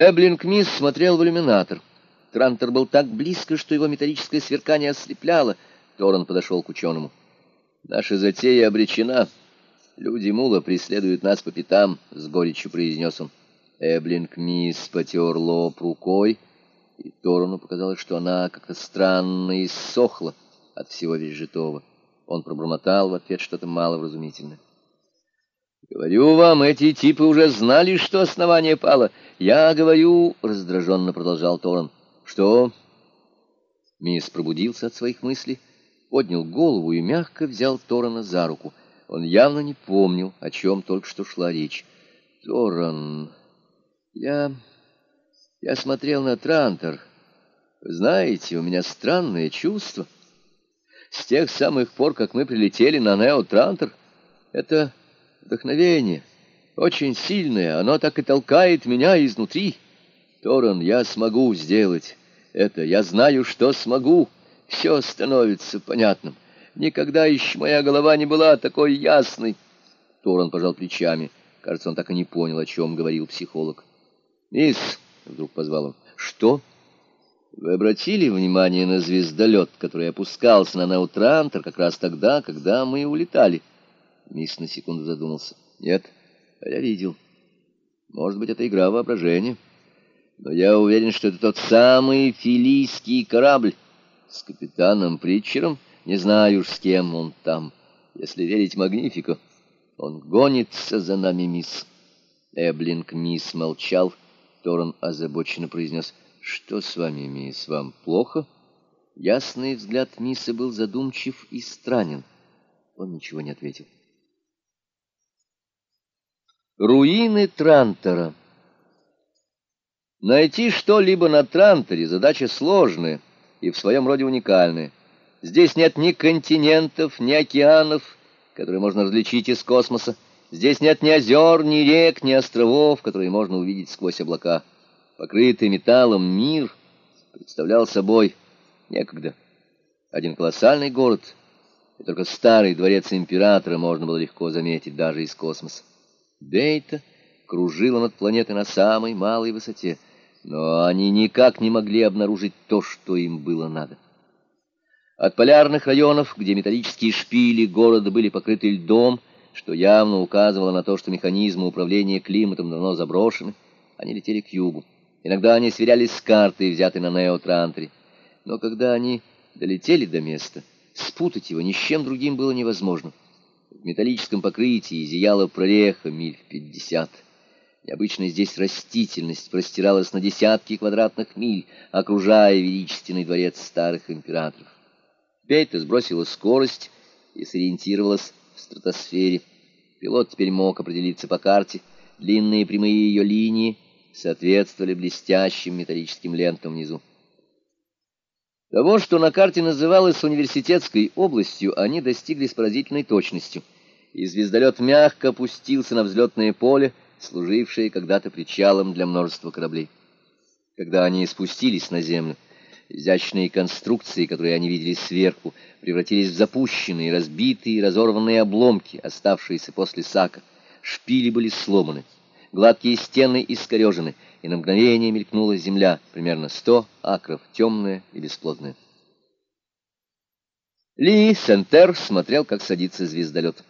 Эблинг Мисс смотрел в иллюминатор. Трантор был так близко, что его металлическое сверкание ослепляло. Торрен подошел к ученому. «Наша затея обречена. Люди Мула преследуют нас по пятам», — с горечью произнес он. Эблинг Мисс потер лоб рукой, и Торрену показалось, что она как-то странно иссохла от всего визжитого. Он пробормотал в ответ что-то маловразумительное. «Говорю вам, эти типы уже знали, что основание пало. Я говорю...» — раздраженно продолжал Торрен. «Что?» Мисс пробудился от своих мыслей, поднял голову и мягко взял Торрена за руку. Он явно не помнил, о чем только что шла речь. «Торрен, я... я смотрел на Трантор. знаете, у меня странное чувство. С тех самых пор, как мы прилетели на Нео Трантор, это вдохновение, очень сильное, оно так и толкает меня изнутри. Торрен, я смогу сделать это, я знаю, что смогу. Все становится понятным. Никогда еще моя голова не была такой ясной. Торрен пожал плечами. Кажется, он так и не понял, о чем говорил психолог. «Мисс», — вдруг позвал он, — «что?» «Вы обратили внимание на звездолет, который опускался на Неутрантор как раз тогда, когда мы улетали?» Мисс на секунду задумался. «Нет, я видел. Может быть, это игра воображения. Но я уверен, что это тот самый филийский корабль с капитаном Притчером. Не знаю уж, с кем он там. Если верить Магнифику, он гонится за нами, мисс». Эблинг мисс молчал. Торрен озабоченно произнес. «Что с вами, мисс? Вам плохо?» Ясный взгляд мисса был задумчив и странен. Он ничего не ответил. Руины Трантора. Найти что-либо на Транторе задача сложная и в своем роде уникальная. Здесь нет ни континентов, ни океанов, которые можно различить из космоса. Здесь нет ни озер, ни рек, ни островов, которые можно увидеть сквозь облака. Покрытый металлом мир представлял собой некогда один колоссальный город, и только старый дворец императора можно было легко заметить даже из космоса. Бейта кружила над планетой на самой малой высоте, но они никак не могли обнаружить то, что им было надо. От полярных районов, где металлические шпили города были покрыты льдом, что явно указывало на то, что механизмы управления климатом давно заброшены, они летели к югу. Иногда они сверялись с картой, взятой на Неотрантере. Но когда они долетели до места, спутать его ни с чем другим было невозможно. Металлическом покрытии зияла прореха миль пятьдесят. Необычная здесь растительность простиралась на десятки квадратных миль, окружая величественный дворец старых императоров. Бейта сбросила скорость и сориентировалась в стратосфере. Пилот теперь мог определиться по карте. Длинные прямые ее линии соответствовали блестящим металлическим лентам внизу. Того, что на карте называлось университетской областью, они достигли с поразительной точностью. И звездолет мягко опустился на взлетное поле, служившее когда-то причалом для множества кораблей. Когда они спустились на землю, изящные конструкции, которые они видели сверху, превратились в запущенные, разбитые разорванные обломки, оставшиеся после сака. Шпили были сломаны, гладкие стены искорежены, и на мгновение мелькнула земля, примерно сто акров, темная и бесплодная. Ли Сентер смотрел, как садится звездолет.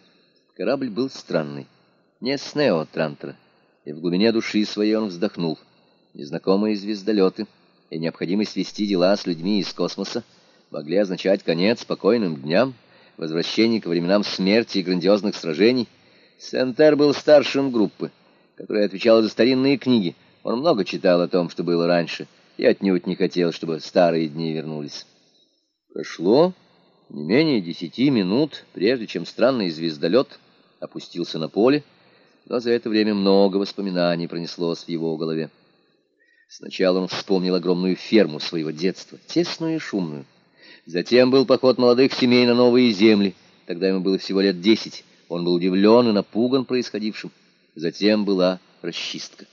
Корабль был странный, не с Нео Трантера, и в глубине души своей он вздохнул. Незнакомые звездолеты и необходимость вести дела с людьми из космоса могли означать конец спокойным дням, возвращение к временам смерти и грандиозных сражений. Сентер был старшим группы, которая отвечала за старинные книги, он много читал о том, что было раньше, и отнюдь не хотел, чтобы старые дни вернулись. Прошло не менее десяти минут, прежде чем странный звездолет опустился на поле, но за это время много воспоминаний пронеслось в его голове. Сначала он вспомнил огромную ферму своего детства, тесную и шумную. Затем был поход молодых семей на новые земли. Тогда ему было всего лет десять. Он был удивлен и напуган происходившим. Затем была расчистка.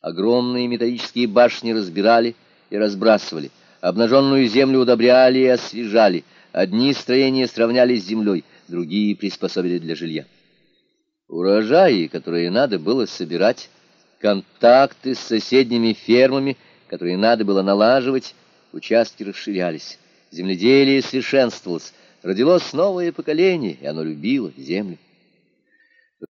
Огромные металлические башни разбирали и разбрасывали, обнаженную землю удобряли и освежали. Одни строения сравняли с землей, другие приспособили для жилья. Урожаи, которые надо было собирать, Контакты с соседними фермами, которые надо было налаживать, участки расширялись. Земледелие совершенствовалось, родилось новое поколение, и оно любило землю.